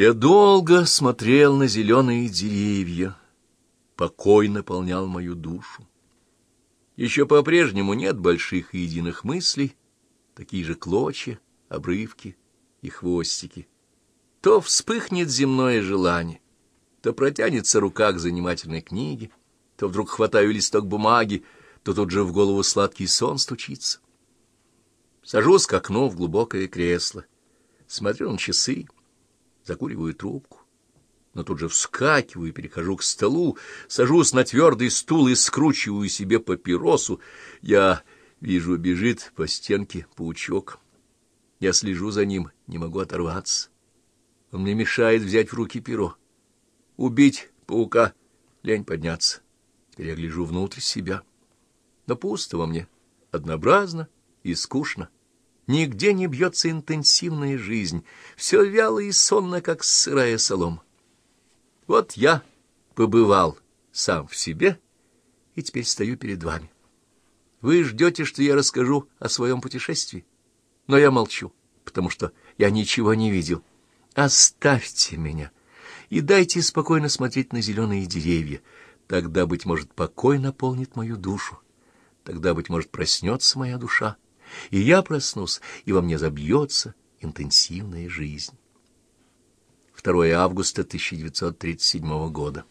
Я долго смотрел на зеленые деревья. Покой наполнял мою душу. Еще по-прежнему нет больших и единых мыслей, такие же клочья, обрывки и хвостики. То вспыхнет земное желание, то протянется рука к занимательной книге, то вдруг хватаю листок бумаги, то тут же в голову сладкий сон стучится. Сажусь к окну в глубокое кресло, смотрю на часы, закуриваю трубку, но тут же вскакиваю, перехожу к столу, сажусь на твердый стул и скручиваю себе папиросу. Я вижу, бежит по стенке паучок. Я слежу за ним, не могу оторваться. Он мне мешает взять в руки перо. Убить паука, лень подняться. Теперь я гляжу внутрь себя. Но пусто во мне, однообразно и скучно. Нигде не бьется интенсивная жизнь, все вяло и сонно, как сырая солома. Вот я побывал сам в себе и теперь стою перед вами. Вы ждете, что я расскажу о своем путешествии, но я молчу, потому что я ничего не видел. Оставьте меня и дайте спокойно смотреть на зеленые деревья. Тогда, быть может, покой наполнит мою душу. Тогда, быть может, проснется моя душа и я проснусь, и во мне забьется интенсивная жизнь. 2 августа 1937 года.